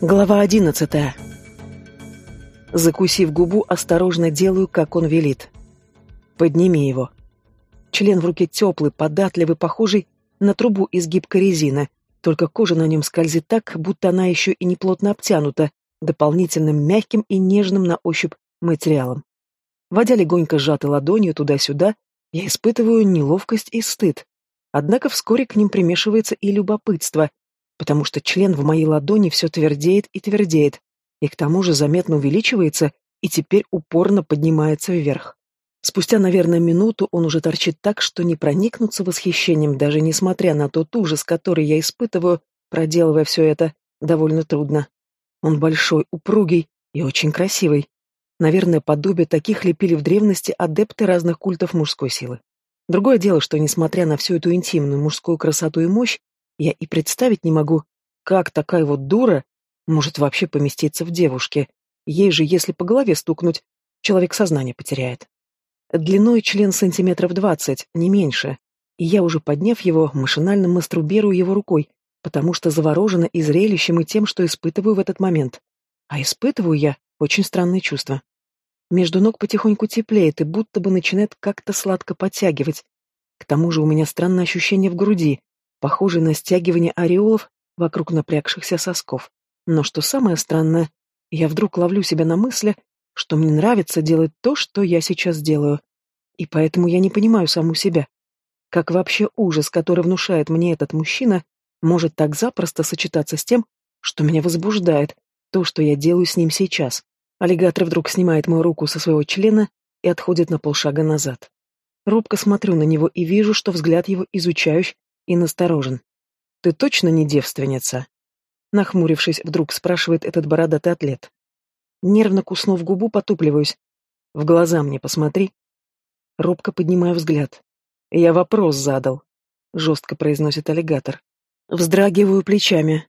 Глава одиннадцатая. Закусив губу, осторожно делаю, как он велит. Подними его. Член в руке теплый, податливый, похожий на трубу из гибкой резины, только кожа на нем скользит так, будто она еще и не плотно обтянута, дополнительным мягким и нежным на ощупь материалом. Водя легонько сжатой ладонью туда-сюда, я испытываю неловкость и стыд. Однако вскоре к ним примешивается и любопытство, потому что член в моей ладони все твердеет и твердеет, и к тому же заметно увеличивается и теперь упорно поднимается вверх. Спустя, наверное, минуту он уже торчит так, что не проникнуться восхищением, даже несмотря на тот ужас, который я испытываю, проделывая все это, довольно трудно. Он большой, упругий и очень красивый. Наверное, подобие таких лепили в древности адепты разных культов мужской силы. Другое дело, что, несмотря на всю эту интимную мужскую красоту и мощь, я и представить не могу, как такая вот дура может вообще поместиться в девушке. Ей же, если по голове стукнуть, человек сознание потеряет. Длиной член сантиметров двадцать, не меньше, и я, уже подняв его, машинально мастурбирую его рукой, потому что заворожена и зрелищем, и тем, что испытываю в этот момент. А испытываю я очень странные чувства. Между ног потихоньку теплеет и будто бы начинает как-то сладко подтягивать. К тому же у меня странное ощущение в груди, похожий на стягивание ореолов вокруг напрягшихся сосков. Но что самое странное, я вдруг ловлю себя на мысли, что мне нравится делать то, что я сейчас делаю. И поэтому я не понимаю саму себя. Как вообще ужас, который внушает мне этот мужчина, может так запросто сочетаться с тем, что меня возбуждает, то, что я делаю с ним сейчас. Аллигатор вдруг снимает мою руку со своего члена и отходит на полшага назад. Робко смотрю на него и вижу, что взгляд его изучающий и насторожен. «Ты точно не девственница?» Нахмурившись, вдруг спрашивает этот бородатый атлет. Нервно куснув губу, потупливаюсь. «В глаза мне посмотри». Робко поднимаю взгляд. «Я вопрос задал», — жестко произносит аллигатор. Вздрагиваю плечами.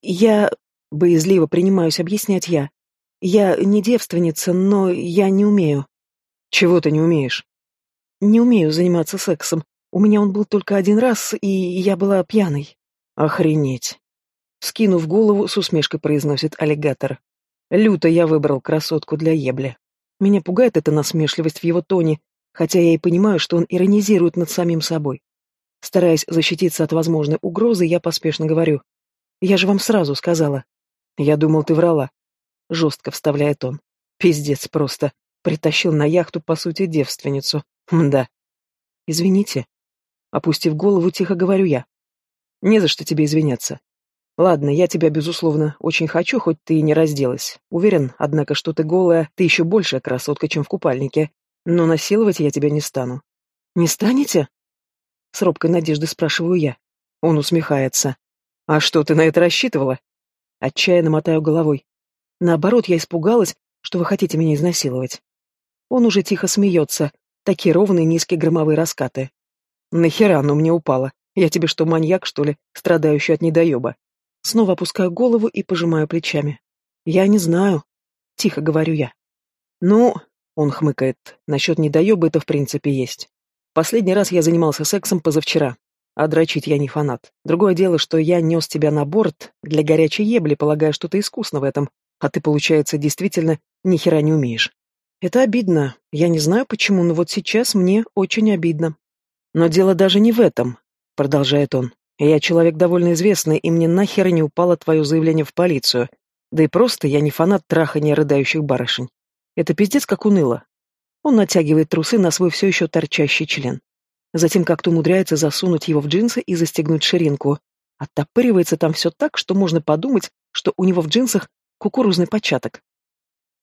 «Я...» — боязливо принимаюсь объяснять я. «Я не девственница, но я не умею». «Чего ты не умеешь?» «Не умею заниматься сексом. У меня он был только один раз, и я была пьяной. Охренеть. Скинув голову, с усмешкой произносит аллигатор. Люто я выбрал красотку для ебли. Меня пугает эта насмешливость в его тоне, хотя я и понимаю, что он иронизирует над самим собой. Стараясь защититься от возможной угрозы, я поспешно говорю. «Я же вам сразу сказала». «Я думал, ты врала», — жестко вставляет он. «Пиздец просто. Притащил на яхту, по сути, девственницу. Мда». «Извините», Опустив голову, тихо говорю я. Не за что тебе извиняться. Ладно, я тебя, безусловно, очень хочу, хоть ты и не разделась. Уверен, однако, что ты голая, ты еще большая красотка, чем в купальнике. Но насиловать я тебя не стану. Не станете? С робкой надеждой спрашиваю я. Он усмехается. А что, ты на это рассчитывала? Отчаянно мотаю головой. Наоборот, я испугалась, что вы хотите меня изнасиловать. Он уже тихо смеется. Такие ровные низкие громовые раскаты. Нахера оно мне упало? Я тебе что, маньяк, что ли, страдающий от недоеба? Снова опускаю голову и пожимаю плечами. Я не знаю. Тихо говорю я. Ну, он хмыкает, насчет недоеба это в принципе есть. Последний раз я занимался сексом позавчера, а дрочить я не фанат. Другое дело, что я нес тебя на борт для горячей ебли, полагая, что ты искусно в этом, а ты, получается, действительно ни хера не умеешь. Это обидно. Я не знаю почему, но вот сейчас мне очень обидно. Но дело даже не в этом, продолжает он. Я человек довольно известный, и мне нахер не упало твое заявление в полицию. Да и просто я не фанат трахания рыдающих барышень. Это пиздец как уныло. Он натягивает трусы на свой все еще торчащий член. Затем как-то умудряется засунуть его в джинсы и застегнуть ширинку. Оттопыривается там все так, что можно подумать, что у него в джинсах кукурузный початок.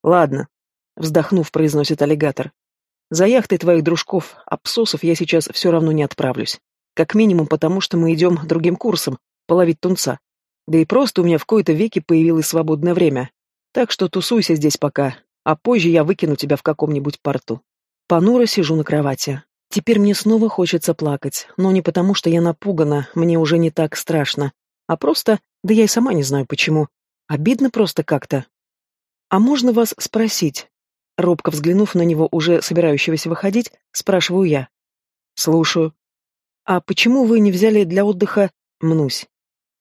«Ладно», — вздохнув, произносит аллигатор. За яхтой твоих дружков, обсосов, я сейчас все равно не отправлюсь. Как минимум потому, что мы идем другим курсом, половить тунца. Да и просто у меня в кои-то веки появилось свободное время. Так что тусуйся здесь пока, а позже я выкину тебя в каком-нибудь порту. Понуро сижу на кровати. Теперь мне снова хочется плакать, но не потому, что я напугана, мне уже не так страшно, а просто, да я и сама не знаю почему. Обидно просто как-то. А можно вас спросить, Робко взглянув на него, уже собирающегося выходить, спрашиваю я. «Слушаю». «А почему вы не взяли для отдыха...» «Мнусь».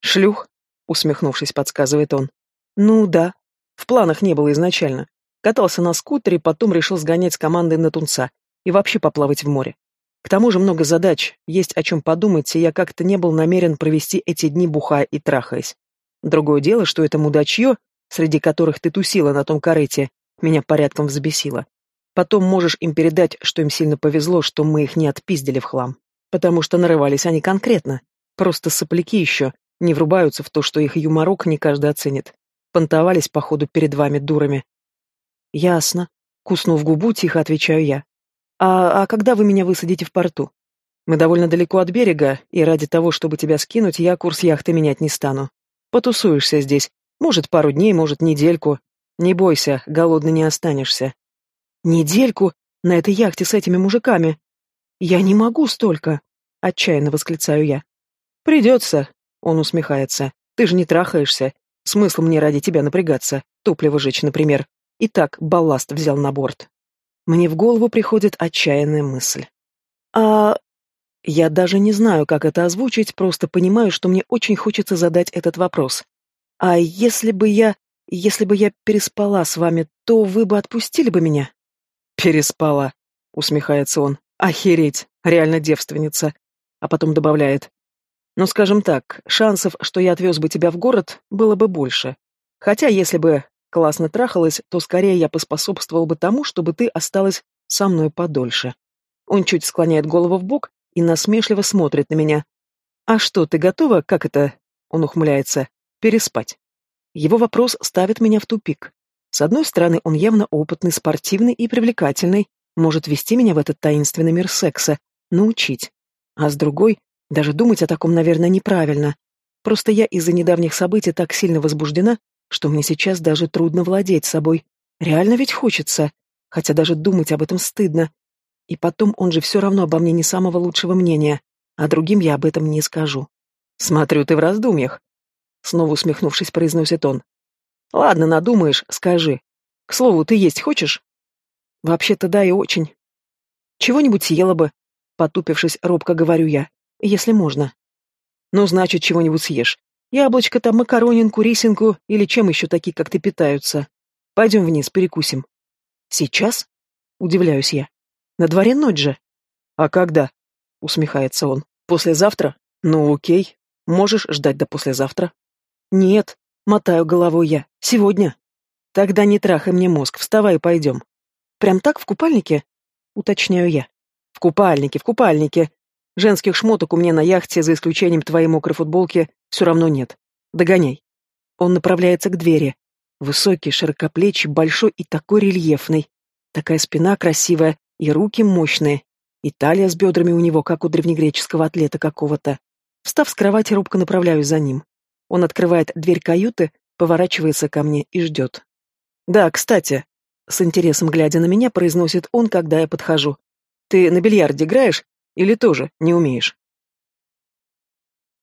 «Шлюх?» — усмехнувшись, подсказывает он. Ну да. В планах не было изначально. Катался на скутере, потом решил сгонять с командой на тунца и вообще поплавать в море. К тому же много задач, есть о чем подумать, и я как-то не был намерен провести эти дни бухая и трахаясь. Другое дело, что это мудачье, среди которых ты тусила на том корыте, меня порядком взбесило. Потом можешь им передать, что им сильно повезло, что мы их не отпиздили в хлам. Потому что нарывались они конкретно. Просто сопляки еще, не врубаются в то, что их юморок не каждый оценит. Понтовались, походу, перед вами дурами. Ясно. Куснув губу, тихо отвечаю я. А, а когда вы меня высадите в порту? Мы довольно далеко от берега, и ради того, чтобы тебя скинуть, я курс яхты менять не стану. Потусуешься здесь. Может, пару дней, может, недельку. Не бойся, голодный не останешься. Недельку? На этой яхте с этими мужиками? Я не могу столько, отчаянно восклицаю я. Придется, он усмехается. Ты же не трахаешься. Смысл мне ради тебя напрягаться. Топливо жечь, например. И так балласт взял на борт. Мне в голову приходит отчаянная мысль. А я даже не знаю, как это озвучить, просто понимаю, что мне очень хочется задать этот вопрос. А если бы я... Если бы я переспала с вами, то вы бы отпустили бы меня? Переспала, усмехается он. Охереть, реально девственница. А потом добавляет. Но, скажем так, шансов, что я отвез бы тебя в город, было бы больше. Хотя, если бы классно трахалась, то скорее я поспособствовал бы тому, чтобы ты осталась со мной подольше. Он чуть склоняет голову в бок и насмешливо смотрит на меня. «А что, ты готова, как это?» Он ухмыляется. «Переспать». Его вопрос ставит меня в тупик. С одной стороны, он явно опытный, спортивный и привлекательный, может вести меня в этот таинственный мир секса, научить. А с другой, даже думать о таком, наверное, неправильно. Просто я из-за недавних событий так сильно возбуждена, что мне сейчас даже трудно владеть собой. Реально ведь хочется, хотя даже думать об этом стыдно. И потом он же все равно обо мне не самого лучшего мнения, а другим я об этом не скажу. «Смотрю, ты в раздумьях», — снова усмехнувшись, произносит он. «Ладно, надумаешь, скажи. К слову, ты есть хочешь?» «Вообще-то да и очень. Чего-нибудь съела бы», — потупившись, робко говорю я, — «если можно». «Ну, значит, чего-нибудь съешь. Яблочко там, макаронинку, рисинку или чем еще такие, как ты, питаются. Пойдем вниз, перекусим». «Сейчас?» — удивляюсь я. На дворе ночь же. А когда? Усмехается он. Послезавтра? Ну, окей. Можешь ждать до послезавтра. Нет, мотаю головой я. Сегодня. Тогда не трахай мне мозг, вставай и пойдем. Прям так в купальнике? Уточняю я. В купальнике, в купальнике. Женских шмоток у меня на яхте, за исключением твоей мокрой футболки, все равно нет. Догоняй. Он направляется к двери. Высокий, широкоплечий, большой и такой рельефный. Такая спина красивая, и руки мощные, и талия с бедрами у него, как у древнегреческого атлета какого-то. Встав с кровати, робко направляюсь за ним. Он открывает дверь каюты, поворачивается ко мне и ждет. «Да, кстати», — с интересом глядя на меня, произносит он, когда я подхожу. «Ты на бильярде играешь? Или тоже не умеешь?»